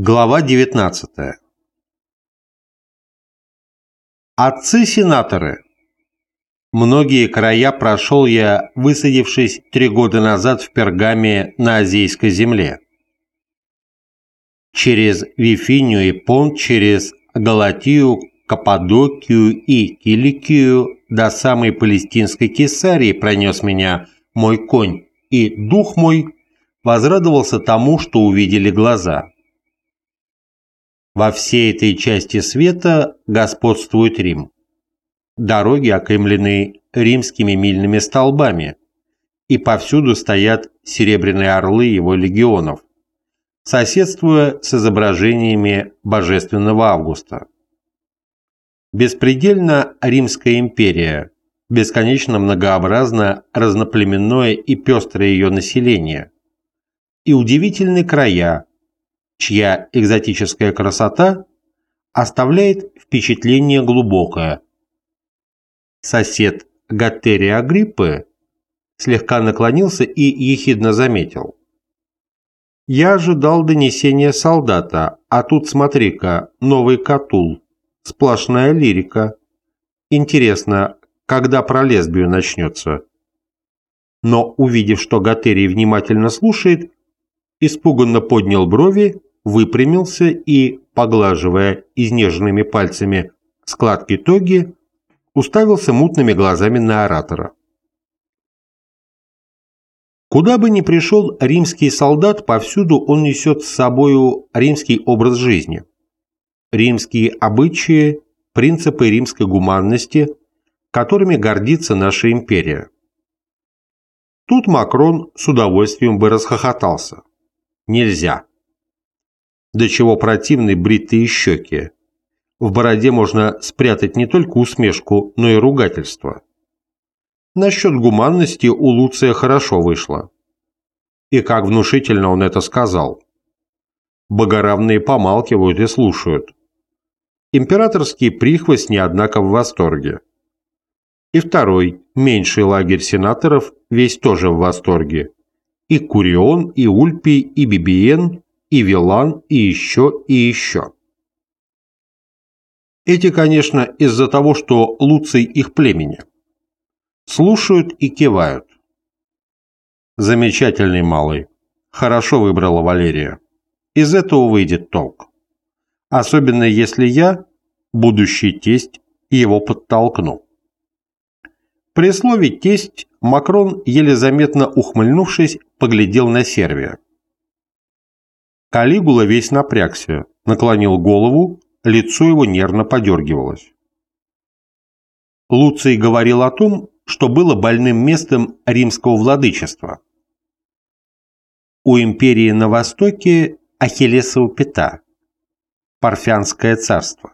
Глава 19. Отцы-сенаторы. Многие края прошел я, высадившись три года назад в Пергаме на Азийской земле. Через Вифинию и Понт, через Галатию, Каппадокию и Киликию до самой палестинской Кесарии пронес меня мой конь, и дух мой возрадовался тому, что увидели глаза. Во всей этой части света господствует Рим. Дороги окаймлены римскими мильными столбами, и повсюду стоят серебряные орлы его легионов, соседствуя с изображениями Божественного Августа. Беспредельно Римская империя, бесконечно многообразно разноплеменное и пестрое ее население, и удивительные края, чья экзотическая красота оставляет впечатление глубокое. Сосед Гаттерия Агриппы слегка наклонился и ехидно заметил. «Я ожидал донесения солдата, а тут, смотри-ка, новый Катул, сплошная лирика. Интересно, когда про лесбию начнется?» Но, увидев, что Гаттерий внимательно слушает, испуганно поднял брови выпрямился и, поглаживая изнеженными пальцами складки тоги, уставился мутными глазами на оратора. Куда бы ни пришел римский солдат, повсюду он несет с собою римский образ жизни. Римские обычаи, принципы римской гуманности, которыми гордится наша империя. Тут Макрон с удовольствием бы расхохотался. Нельзя до чего противны бритые щеки. В бороде можно спрятать не только усмешку, но и ругательство. Насчет гуманности у Луция хорошо вышло. И как внушительно он это сказал. Богоравные помалкивают и слушают. Императорский прихвостни, однако, в восторге. И второй, меньший лагерь сенаторов, весь тоже в восторге. И Курион, и Ульпий, и Бибиен и Вилан, и еще, и еще. Эти, конечно, из-за того, что Луций их племени. Слушают и кивают. Замечательный малый. Хорошо выбрала Валерия. Из этого выйдет толк. Особенно если я, будущий тесть, его подтолкну. При слове «тесть» Макрон, еле заметно ухмыльнувшись, поглядел на Сервия. Калигула весь напрягся, наклонил голову, лицо его нервно подергивалось. Луций говорил о том, что было больным местом римского владычества. У империи на востоке Ахиллесова пята, Парфянское царство.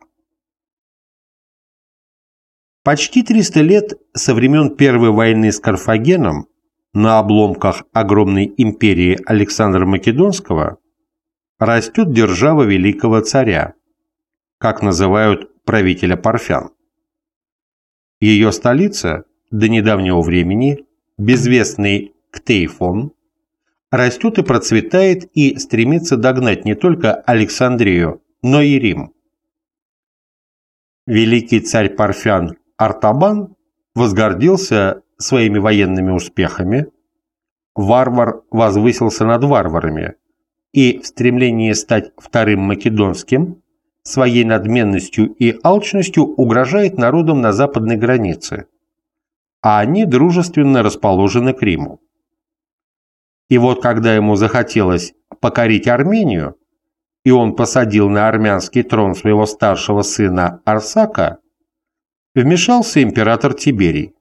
Почти 300 лет со времен Первой войны с Карфагеном на обломках огромной империи Александра Македонского растет держава великого царя, как называют правителя Парфян. Ее столица, до недавнего времени, безвестный Ктейфон, растет и процветает и стремится догнать не только Александрию, но и Рим. Великий царь Парфян Артабан возгордился своими военными успехами, варвар возвысился над варварами – и в стремлении стать вторым македонским своей надменностью и алчностью угрожает народам на западной границе, а они дружественно расположены к Риму. И вот когда ему захотелось покорить Армению, и он посадил на армянский трон своего старшего сына Арсака, вмешался император Тиберий.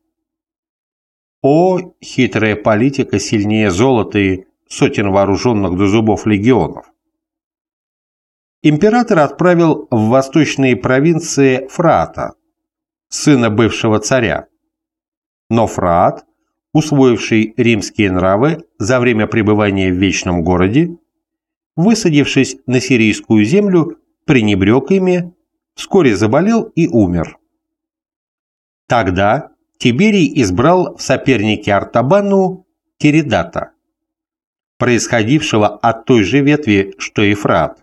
О, хитрая политика сильнее золота и сотен вооруженных до зубов легионов. Император отправил в восточные провинции Фраата, сына бывшего царя. Но Фраат, усвоивший римские нравы за время пребывания в Вечном городе, высадившись на сирийскую землю, пренебрег ими, вскоре заболел и умер. Тогда Тиберий избрал в сопернике Артабану Тиридата, происходившего от той же ветви, что и Фрат,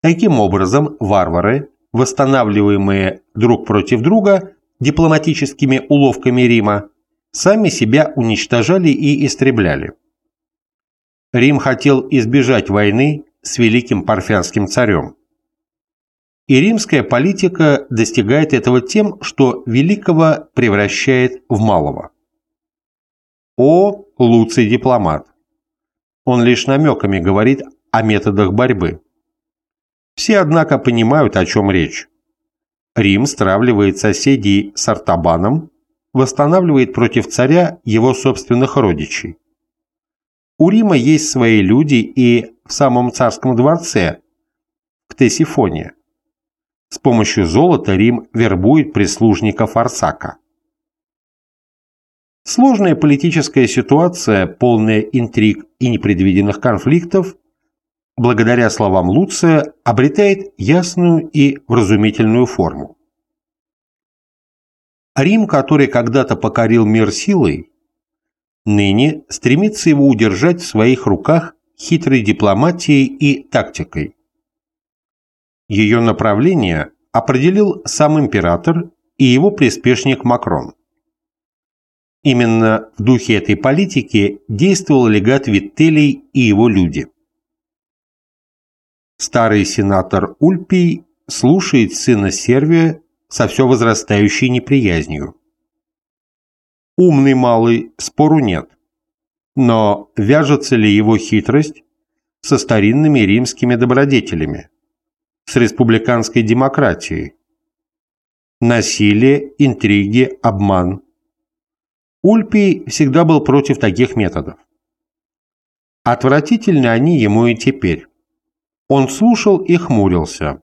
Таким образом, варвары, восстанавливаемые друг против друга дипломатическими уловками Рима, сами себя уничтожали и истребляли. Рим хотел избежать войны с великим парфянским царем. И римская политика достигает этого тем, что великого превращает в малого. О, Луций дипломат! Он лишь намеками говорит о методах борьбы. Все, однако, понимают, о чем речь. Рим стравливает соседей с Артабаном, восстанавливает против царя его собственных родичей. У Рима есть свои люди и в самом царском дворце, в Ктесифоне. С помощью золота Рим вербует прислужников Арсака. Сложная политическая ситуация, полная интриг и непредвиденных конфликтов, благодаря словам Луция, обретает ясную и вразумительную форму. Рим, который когда-то покорил мир силой, ныне стремится его удержать в своих руках хитрой дипломатией и тактикой. Ее направление определил сам император и его приспешник Макрон. Именно в духе этой политики действовал легат Виттелий и его люди. Старый сенатор Ульпий слушает сына Сервия со все возрастающей неприязнью. Умный малый, спору нет. Но вяжется ли его хитрость со старинными римскими добродетелями, с республиканской демократией? Насилие, интриги, обман. Ульпий всегда был против таких методов. Отвратительны они ему и теперь. Он слушал и хмурился.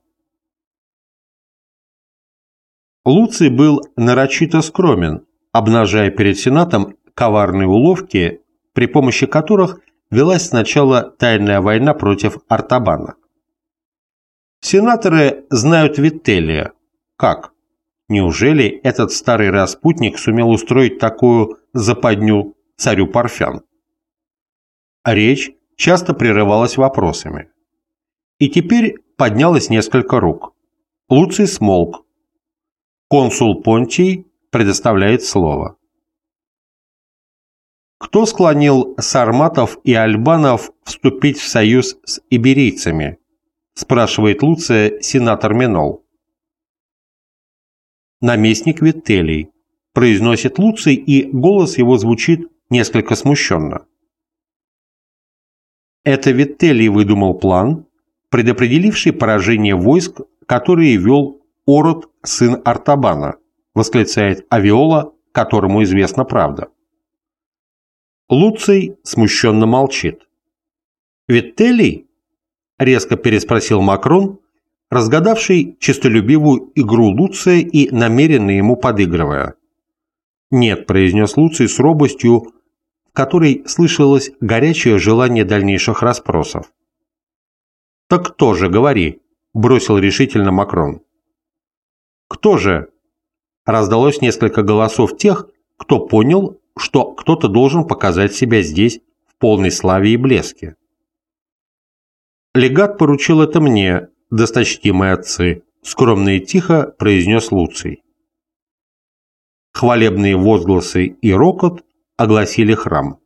Луций был нарочито скромен, обнажая перед Сенатом коварные уловки, при помощи которых велась сначала тайная война против Артабана. Сенаторы знают Вителия. Как? Неужели этот старый распутник сумел устроить такую западню царю Парфян? Речь часто прерывалась вопросами. И теперь поднялось несколько рук. Луций смолк. Консул Понтий предоставляет слово. Кто склонил сарматов и альбанов вступить в союз с иберийцами? спрашивает Луция сенатор Минол. Наместник Вителий, произносит Луций, и голос его звучит несколько смущенно. Это Вителий выдумал план, предопределивший поражение войск, которые вел Ород, сын Артабана, восклицает Авиола, которому известна правда. Луций смущенно молчит. «Вителий?» – резко переспросил Макрон, разгадавший честолюбивую игру Луция и намеренно ему подыгрывая. «Нет», – произнес Луций с робостью, в которой слышалось горячее желание дальнейших расспросов. «Так кто же, говори», – бросил решительно Макрон. «Кто же?» – раздалось несколько голосов тех, кто понял, что кто-то должен показать себя здесь в полной славе и блеске. «Легат поручил это мне, досточтимые отцы», – скромно и тихо произнес Луций. Хвалебные возгласы и рокот огласили храм.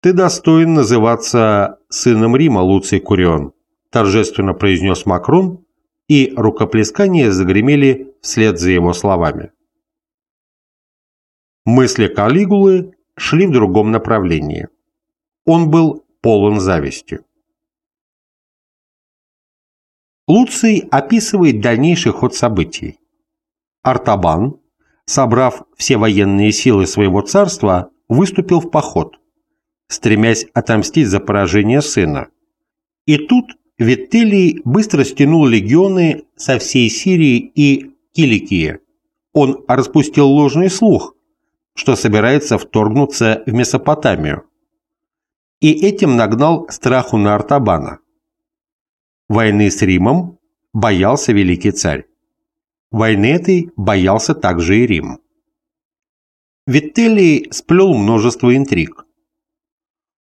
«Ты достоин называться сыном Рима, Луций Курион», торжественно произнес Макрон, и рукоплескания загремели вслед за его словами. Мысли Калигулы шли в другом направлении. Он был полон зависти. Луций описывает дальнейший ход событий. Артабан, собрав все военные силы своего царства, выступил в поход стремясь отомстить за поражение сына. И тут Виттелий быстро стянул легионы со всей Сирии и Киликии. Он распустил ложный слух, что собирается вторгнуться в Месопотамию. И этим нагнал страху на Артабана. Войны с Римом боялся великий царь. Войны этой боялся также и Рим. Виттелий сплел множество интриг.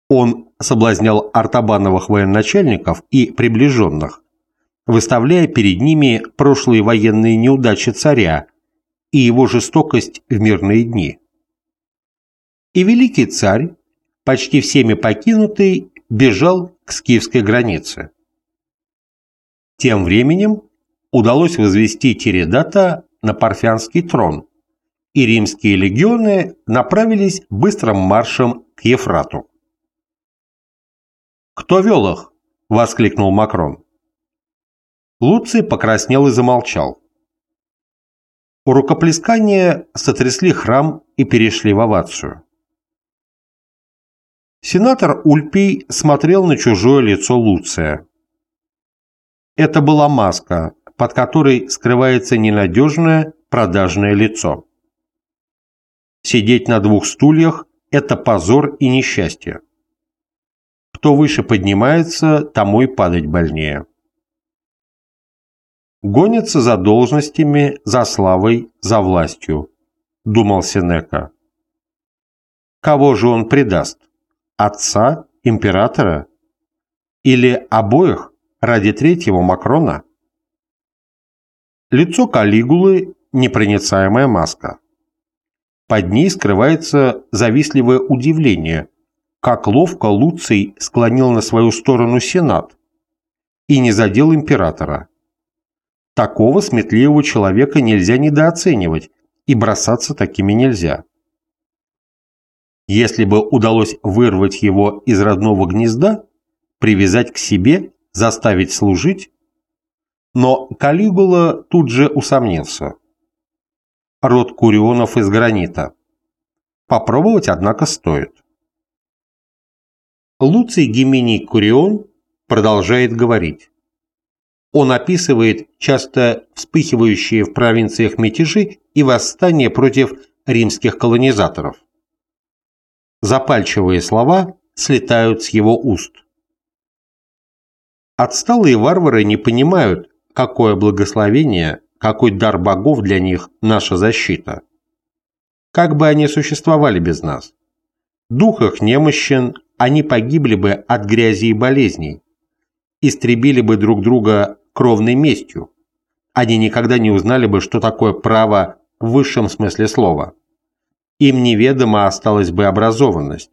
Он соблазнял артабановых военачальников и приближенных выставляя перед ними прошлые военные неудачи царя и его жестокость в мирные дни. И великий царь, почти всеми покинутый, бежал к скифской границе. Тем временем удалось возвести Тередата на парфянский трон, и римские легионы направились быстрым маршем к Ефрату. «Кто вел их?» – воскликнул Макрон. Луций покраснел и замолчал. У рукоплескания сотрясли храм и перешли в овацию. Сенатор Ульпий смотрел на чужое лицо Луция. Это была маска, под которой скрывается ненадежное продажное лицо. Сидеть на двух стульях – это позор и несчастье. Кто выше поднимается, тому и падать больнее. Гонится за должностями, за славой, за властью, думал Сенека. Кого же он предаст? Отца, императора? Или обоих ради третьего Макрона? Лицо Калигулы – непроницаемая маска. Под ней скрывается завистливое удивление, как ловко Луций склонил на свою сторону Сенат и не задел императора. Такого сметливого человека нельзя недооценивать, и бросаться такими нельзя. Если бы удалось вырвать его из родного гнезда, привязать к себе, заставить служить, но Калигула тут же усомнился. Род Курионов из гранита. Попробовать, однако, стоит. Луций Гимений Курион продолжает говорить. Он описывает часто вспыхивающие в провинциях мятежи и восстания против римских колонизаторов. Запальчивые слова слетают с его уст. Отсталые варвары не понимают, какое благословение, какой дар богов для них наша защита. Как бы они существовали без нас? Дух их немощен, они погибли бы от грязи и болезней, истребили бы друг друга кровной местью. Они никогда не узнали бы, что такое право в высшем смысле слова. Им неведомо осталась бы образованность.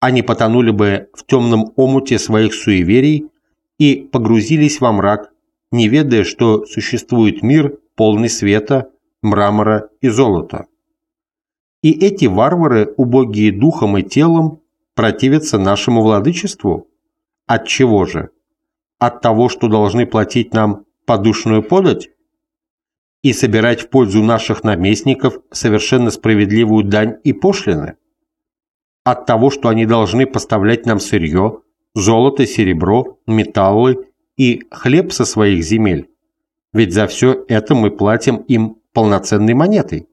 Они потонули бы в темном омуте своих суеверий и погрузились во мрак, не ведая, что существует мир, полный света, мрамора и золота. И эти варвары, убогие духом и телом, противятся нашему владычеству? От чего же? от того, что должны платить нам подушную подать? И собирать в пользу наших наместников совершенно справедливую дань и пошлины? От того, что они должны поставлять нам сырье, золото, серебро, металлы и хлеб со своих земель? Ведь за все это мы платим им полноценной монетой.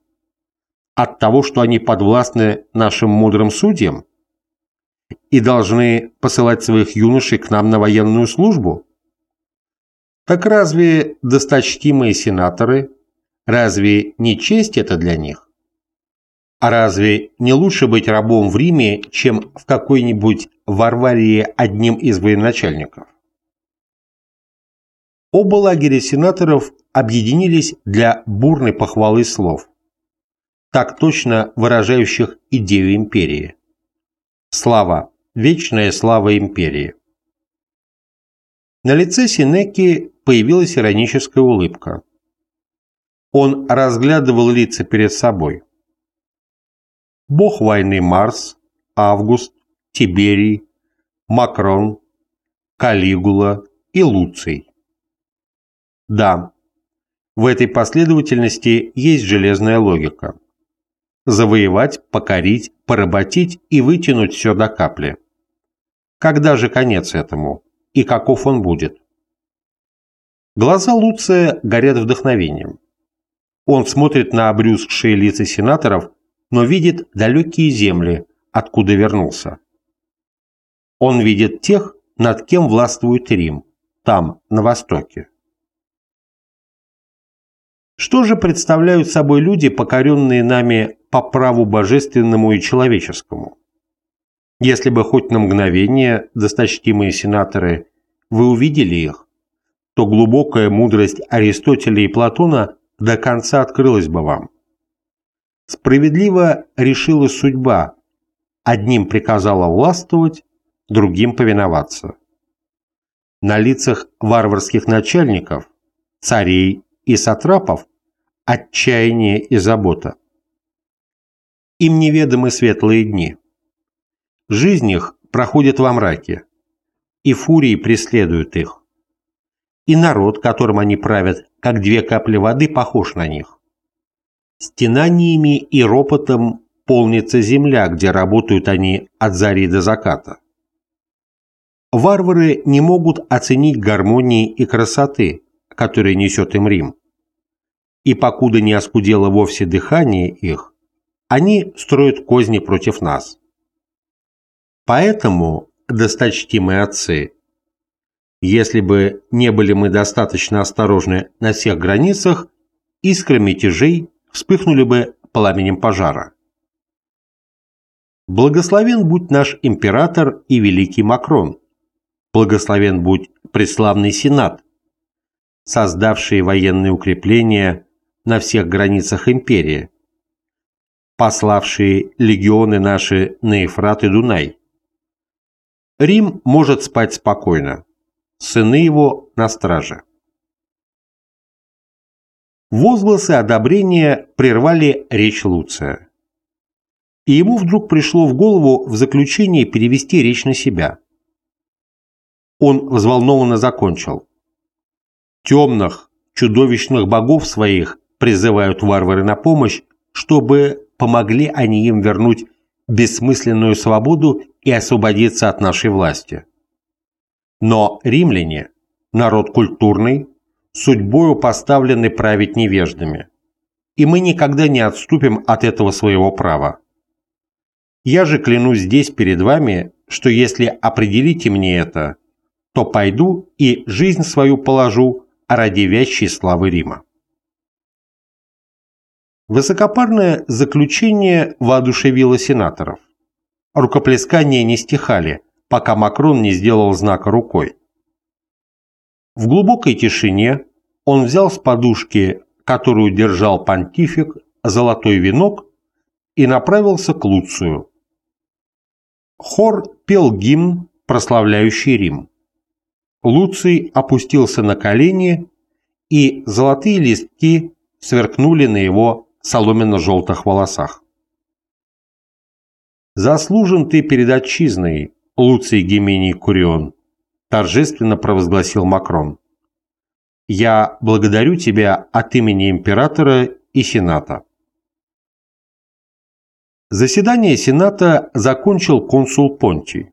От того, что они подвластны нашим мудрым судьям? и должны посылать своих юношей к нам на военную службу? Так разве досточтимые сенаторы, разве не честь это для них? А разве не лучше быть рабом в Риме, чем в какой-нибудь Варварии одним из военачальников? Оба лагеря сенаторов объединились для бурной похвалы слов, так точно выражающих идею империи. Слава, вечная слава империи. На лице Синеки появилась ироническая улыбка. Он разглядывал лица перед собой. Бог войны Марс, Август, Тиберий, Макрон, Калигула и Луций. Да, в этой последовательности есть железная логика завоевать, покорить, поработить и вытянуть все до капли. Когда же конец этому? И каков он будет? Глаза Луция горят вдохновением. Он смотрит на обрюзгшие лица сенаторов, но видит далекие земли, откуда вернулся. Он видит тех, над кем властвует Рим, там, на востоке. Что же представляют собой люди, покоренные нами по праву божественному и человеческому? Если бы хоть на мгновение, досточтимые сенаторы, вы увидели их, то глубокая мудрость Аристотеля и Платона до конца открылась бы вам. Справедливо решила судьба, одним приказала властвовать, другим повиноваться. На лицах варварских начальников, царей и сатрапов отчаяние и забота. Им неведомы светлые дни. Жизнь их проходит во мраке, и фурии преследуют их. И народ, которым они правят, как две капли воды, похож на них. Стенаниями и ропотом полнится земля, где работают они от зари до заката. Варвары не могут оценить гармонии и красоты, которые несет им Рим. И покуда не оскудело вовсе дыхание их, они строят козни против нас. Поэтому, досточтимые отцы, если бы не были мы достаточно осторожны на всех границах, искры мятежей вспыхнули бы пламенем пожара. Благословен будь наш император и великий Макрон. Благословен будь преславный Сенат, создавший военные укрепления на всех границах империи, пославшие легионы наши на Ефрат и Дунай. Рим может спать спокойно, сыны его на страже. Возгласы одобрения прервали речь Луция. И ему вдруг пришло в голову в заключение перевести речь на себя. Он взволнованно закончил. «Темных, чудовищных богов своих призывают варвары на помощь, чтобы помогли они им вернуть бессмысленную свободу и освободиться от нашей власти. Но римляне – народ культурный, судьбою поставлены править невеждами. И мы никогда не отступим от этого своего права. Я же клянусь здесь перед вами, что если определите мне это, то пойду и жизнь свою положу ради вящей славы Рима. Высокопарное заключение воодушевило сенаторов. Рукоплескания не стихали, пока Макрон не сделал знака рукой. В глубокой тишине он взял с подушки, которую держал понтифик, золотой венок и направился к Луцию. Хор пел гимн, прославляющий Рим. Луций опустился на колени, и золотые листки сверкнули на его соломенно-желтых волосах. «Заслужен ты перед отчизной, Луций Гемений Курион», торжественно провозгласил Макрон. «Я благодарю тебя от имени императора и сената». Заседание сената закончил консул Понтий.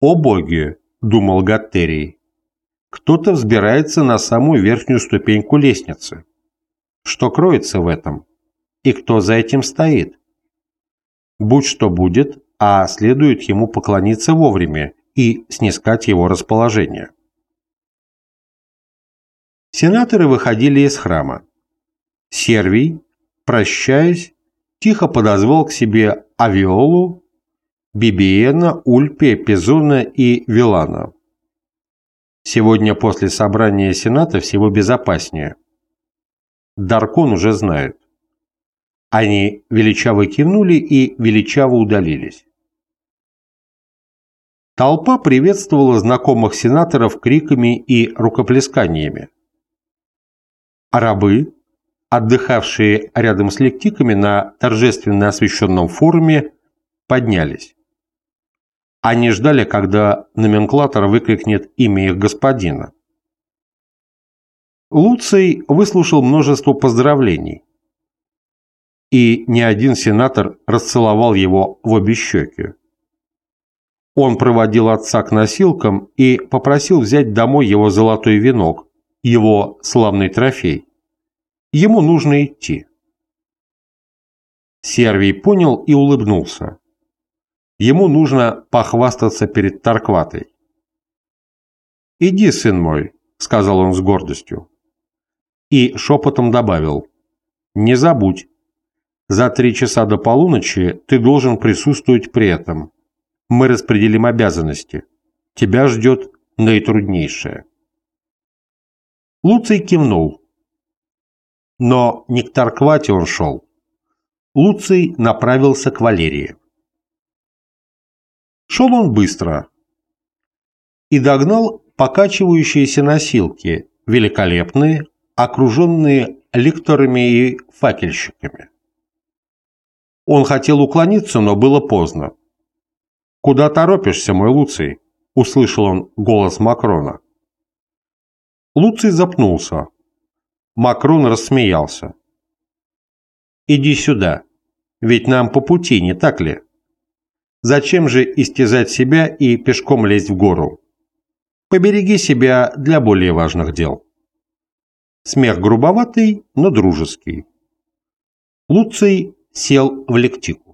«О боги!» – думал Гаттерий. «Кто-то взбирается на самую верхнюю ступеньку лестницы. Что кроется в этом? И кто за этим стоит?» Будь что будет, а следует ему поклониться вовремя и снискать его расположение. Сенаторы выходили из храма. Сервий, прощаясь, тихо подозвал к себе Авиолу, Бибиена, Ульпия, Пизона и Вилана. Сегодня после собрания Сената всего безопаснее. Даркон уже знает. Они величаво кивнули и величаво удалились. Толпа приветствовала знакомых сенаторов криками и рукоплесканиями. Арабы, отдыхавшие рядом с лектиками на торжественно освещенном форуме, поднялись. Они ждали, когда номенклатор выкрикнет имя их господина. Луций выслушал множество поздравлений и ни один сенатор расцеловал его в обе щеки. Он проводил отца к носилкам и попросил взять домой его золотой венок, его славный трофей. Ему нужно идти. Сервий понял и улыбнулся. Ему нужно похвастаться перед Таркватой. «Иди, сын мой», — сказал он с гордостью. И шепотом добавил, «Не забудь, за три часа до полуночи ты должен присутствовать при этом. Мы распределим обязанности. Тебя ждет наитруднейшее. Луций кивнул. Но не к Тарквате он шел. Луций направился к Валерии. Шел он быстро и догнал покачивающиеся носилки, великолепные, окруженные лекторами и факельщиками. Он хотел уклониться, но было поздно. «Куда торопишься, мой Луций?» – услышал он голос Макрона. Луций запнулся. Макрон рассмеялся. «Иди сюда, ведь нам по пути, не так ли? Зачем же истязать себя и пешком лезть в гору? Побереги себя для более важных дел». Смех грубоватый, но дружеский. Луций сел в лектик.